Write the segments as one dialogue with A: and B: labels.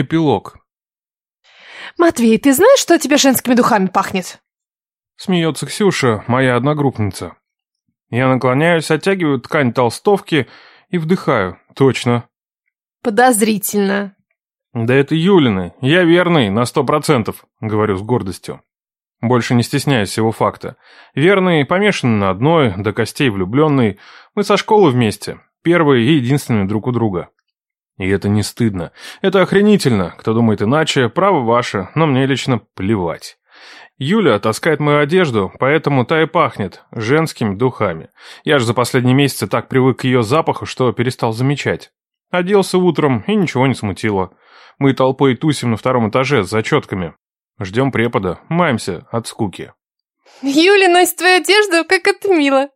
A: Эпилог.
B: Матвей, ты знаешь, что от тебя женскими духами пахнет?
A: Смеется Ксюша, моя одногруппница. Я наклоняюсь, оттягиваю ткань толстовки и вдыхаю. Точно.
B: Подозрительно.
A: Да это Юлины. Я верный, на сто процентов, говорю с гордостью. Больше не стесняюсь всего факта. Верный, помешанный на одной, до костей влюбленный. Мы со школы вместе. Первые и единственные друг у друга. И это не стыдно. Это охренительно. Кто думает иначе, право ваше, но мне лично плевать. Юля таскает мою одежду, поэтому та и пахнет женскими духами. Я же за последние месяцы так привык к ее запаху, что перестал замечать. Оделся утром, и ничего не смутило. Мы толпой тусим на втором этаже с зачетками. Ждем препода, маемся от скуки.
B: Юля носит твою одежду, как это мило.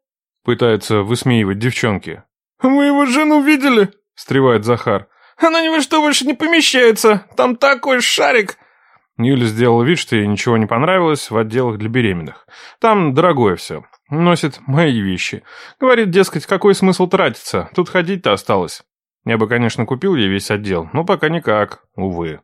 A: Пытаются высмеивать девчонки.
C: «Мы его жену видели?» – встревает Захар. Она ни во что больше не помещается. Там такой шарик.
A: Юля сделала вид, что ей ничего не понравилось в отделах для беременных. Там дорогое все. Носит мои вещи. Говорит, дескать, какой смысл тратиться? Тут ходить-то осталось. Я бы, конечно, купил ей весь отдел, но пока никак, увы.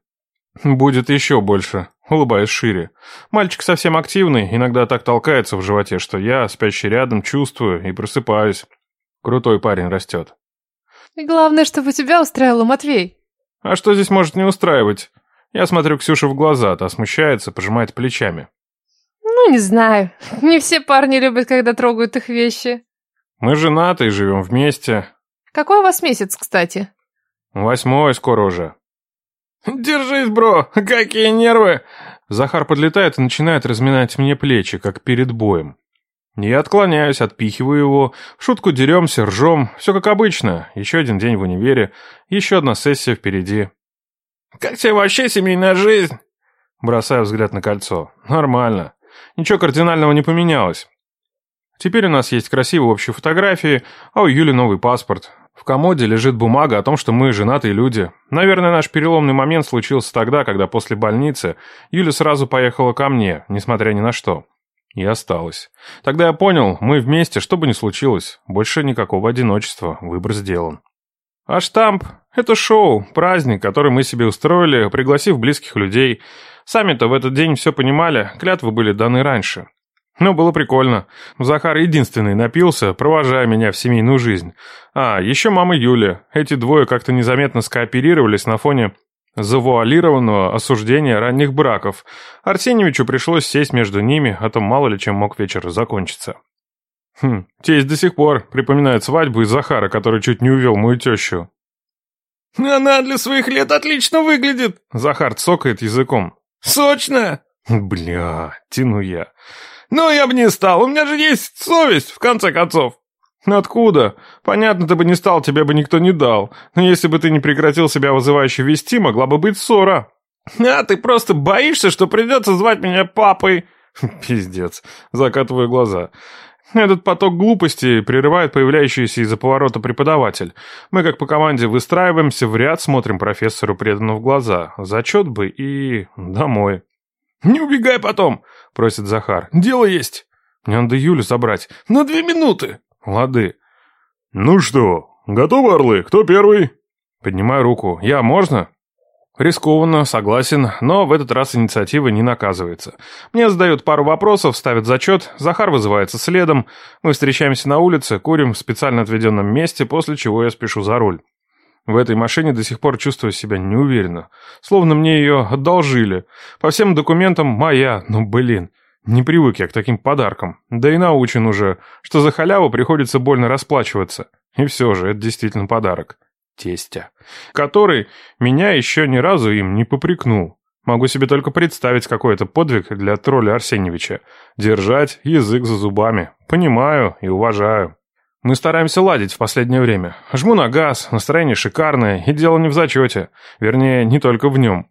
A: Будет еще больше, улыбаясь шире. Мальчик совсем активный, иногда так толкается в животе, что я, спящий рядом, чувствую и просыпаюсь. Крутой парень растет.
B: И главное, чтобы тебя устраивало, Матвей.
A: А что здесь может не устраивать? Я смотрю Ксюше в глаза, та смущается, пожимает плечами.
B: Ну, не знаю. Не все парни любят, когда трогают их вещи.
A: Мы женаты и живем вместе.
B: Какой у вас месяц, кстати?
A: Восьмой скоро уже.
C: Держись, бро, какие нервы.
A: Захар подлетает и начинает разминать мне плечи, как перед боем. Я отклоняюсь, отпихиваю его, в шутку деремся, ржем, все как обычно. Еще один день в универе, еще одна сессия впереди.
C: «Как тебе вообще семейная жизнь?»
A: Бросаю взгляд на кольцо. «Нормально. Ничего кардинального не поменялось. Теперь у нас есть красивые общие фотографии, а у Юли новый паспорт. В комоде лежит бумага о том, что мы женатые люди. Наверное, наш переломный момент случился тогда, когда после больницы Юля сразу поехала ко мне, несмотря ни на что. И осталось. Тогда я понял, мы вместе, что бы ни случилось. Больше никакого одиночества, выбор сделан. А штамп — это шоу, праздник, который мы себе устроили, пригласив близких людей. Сами-то в этот день все понимали, клятвы были даны раньше. Но было прикольно. Захар единственный напился, провожая меня в семейную жизнь. А, еще мама Юля. Эти двое как-то незаметно скооперировались на фоне завуалированного осуждения ранних браков. Арсеньевичу пришлось сесть между ними, а то мало ли чем мог вечер закончиться. Хм, тесть до сих пор припоминает свадьбу из Захара, который чуть не увел мою тещу.
C: «Она для своих лет отлично выглядит!»
A: Захар цокает языком.
C: «Сочная!»
A: «Бля, тяну я».
C: «Ну, я бы не стал, у меня же есть совесть, в конце концов!»
A: «Откуда? Понятно, ты бы не стал, тебе бы никто не дал. Но если бы ты не прекратил себя вызывающе вести, могла бы быть ссора».
C: «А ты просто боишься, что придется звать меня папой?»
A: Пиздец. Закатываю глаза. Этот поток глупостей прерывает появляющийся из-за поворота преподаватель. Мы, как по команде, выстраиваемся в ряд, смотрим профессору преданно в глаза. Зачет бы и... домой.
C: «Не убегай потом!» — просит Захар. «Дело есть!»
A: «Мне надо Юлю собрать».
C: «На две минуты!»
A: «Лады».
D: «Ну что, готовы, орлы? Кто первый?»
A: Поднимаю руку. «Я, можно?» Рискованно, согласен, но в этот раз инициатива не наказывается. Мне задают пару вопросов, ставят зачет, Захар вызывается следом, мы встречаемся на улице, курим в специально отведенном месте, после чего я спешу за руль. В этой машине до сих пор чувствую себя неуверенно, словно мне ее одолжили. По всем документам моя, но блин, не привык я к таким подаркам. Да и научен уже, что за халяву приходится больно расплачиваться. И все же, это действительно подарок тестя, который меня еще ни разу им не попрекнул. Могу себе только представить какой это подвиг для тролля Арсеньевича. Держать язык за зубами. Понимаю и уважаю. Мы стараемся ладить в последнее время. Жму на газ, настроение шикарное, и дело не в зачете. Вернее, не только в нем.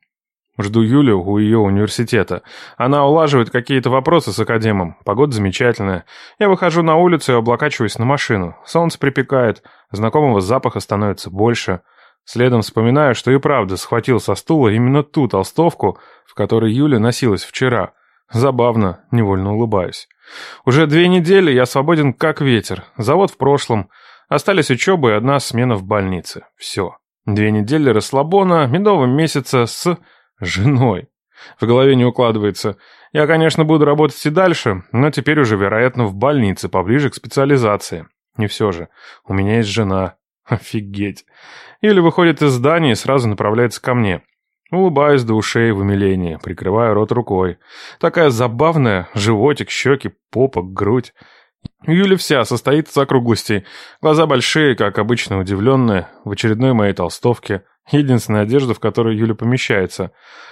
A: Жду Юлю у ее университета. Она улаживает какие-то вопросы с академом. Погода замечательная. Я выхожу на улицу и облокачиваюсь на машину. Солнце припекает, знакомого запаха становится больше. Следом вспоминаю, что и правда схватил со стула именно ту толстовку, в которой Юля носилась вчера. Забавно, невольно улыбаюсь. Уже две недели я свободен как ветер. Завод в прошлом. Остались учеба и одна смена в больнице. Все. Две недели расслабона, медового месяца с женой. В голове не укладывается. Я, конечно, буду работать и дальше, но теперь уже, вероятно, в больнице, поближе к специализации. Не все же. У меня есть жена. Офигеть. Или выходит из здания и сразу направляется ко мне. Улыбаюсь до ушей в умилении, прикрываю рот рукой. Такая забавная, животик, щеки, попа, грудь. Юля вся состоит из округлостей. Глаза большие, как обычно, удивленные, в очередной моей толстовке. Единственная одежда, в которой Юля помещается.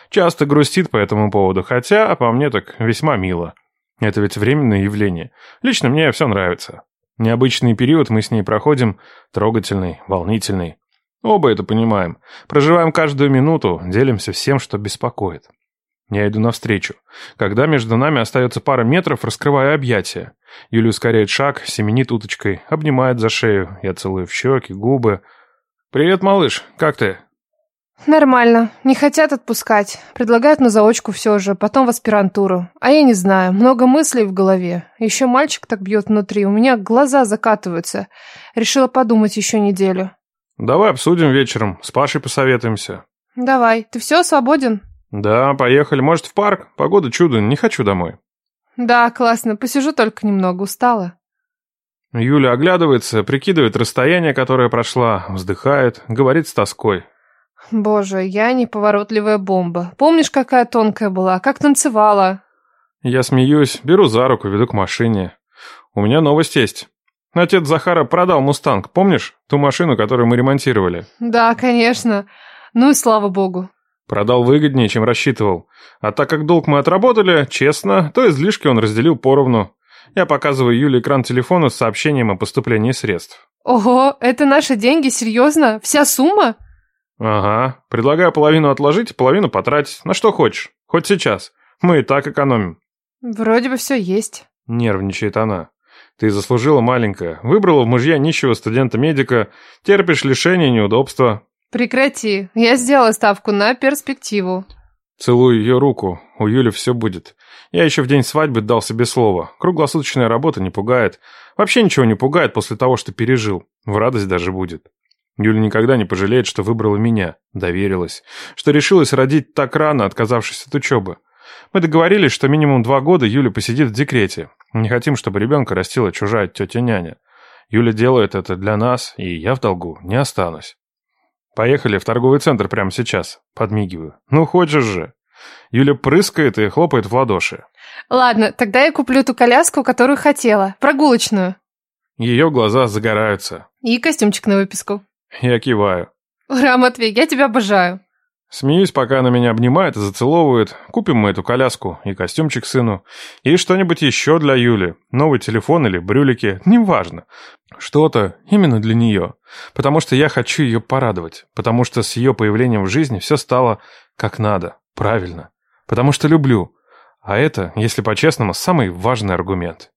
A: Часто грустит по этому поводу, хотя, по мне, так весьма мило. Это ведь временное явление. Лично мне все нравится. Необычный период мы с ней проходим, трогательный, волнительный. Оба это понимаем. Проживаем каждую минуту, делимся всем, что беспокоит. Я иду навстречу. Когда между нами остается пара метров, раскрываю объятия. Юля ускоряет шаг, семенит уточкой, обнимает за шею. Я целую в щеки, губы. «Привет, малыш, как ты?»
B: Нормально. Не хотят отпускать. Предлагают на заочку все же, потом в аспирантуру. А я не знаю, много мыслей в голове. Еще мальчик так бьет внутри, у меня глаза закатываются. Решила подумать еще неделю.
A: Давай обсудим вечером, с Пашей посоветуемся.
B: Давай, ты все, свободен?
A: Да, поехали. Может, в парк? Погода чудо, не хочу домой.
B: Да, классно, посижу только немного, устала.
A: Юля оглядывается, прикидывает расстояние, которое прошла, вздыхает, говорит с тоской.
B: Боже, я неповоротливая бомба. Помнишь, какая тонкая была, как танцевала?
A: Я смеюсь, беру за руку, веду к машине. У меня новость есть. Отец Захара продал «Мустанг», помнишь? Ту машину, которую мы ремонтировали.
B: Да, конечно. Ну и слава богу.
A: Продал выгоднее, чем рассчитывал. А так как долг мы отработали, честно, то излишки он разделил поровну. Я показываю Юле экран телефона с сообщением о поступлении средств.
B: Ого, это наши деньги, серьезно? Вся сумма?
A: Ага. Предлагаю половину отложить, половину потратить. На что хочешь. Хоть сейчас. Мы и так экономим.
B: Вроде бы все есть.
A: Нервничает она. Ты заслужила маленькая. Выбрала в мужья нищего студента-медика. Терпишь лишения и неудобства.
B: Прекрати. Я сделала ставку на перспективу.
A: Целую ее руку. У Юли все будет. Я еще в день свадьбы дал себе слово. Круглосуточная работа не пугает. Вообще ничего не пугает после того, что пережил. В радость даже будет. Юля никогда не пожалеет, что выбрала меня, доверилась, что решилась родить так рано, отказавшись от учебы. Мы договорились, что минимум два года Юля посидит в декрете. Не хотим, чтобы ребенка растила чужая тетя-няня. Юля делает это для нас, и я в долгу не останусь. Поехали в торговый центр прямо сейчас. Подмигиваю. Ну, хочешь же. Юля прыскает и хлопает в ладоши.
B: Ладно, тогда я куплю ту коляску, которую хотела. Прогулочную.
A: Ее глаза загораются.
B: И костюмчик на выписку.
A: Я киваю.
B: Ура, Матвей, я тебя обожаю.
A: Смеюсь, пока она меня обнимает и зацеловывает. Купим мы эту коляску и костюмчик сыну. И что-нибудь еще для Юли. Новый телефон или брюлики. Неважно. Что-то именно для нее. Потому что я хочу ее порадовать. Потому что с ее появлением в жизни все стало как надо. Правильно. Потому что люблю. А это, если по-честному, самый важный аргумент.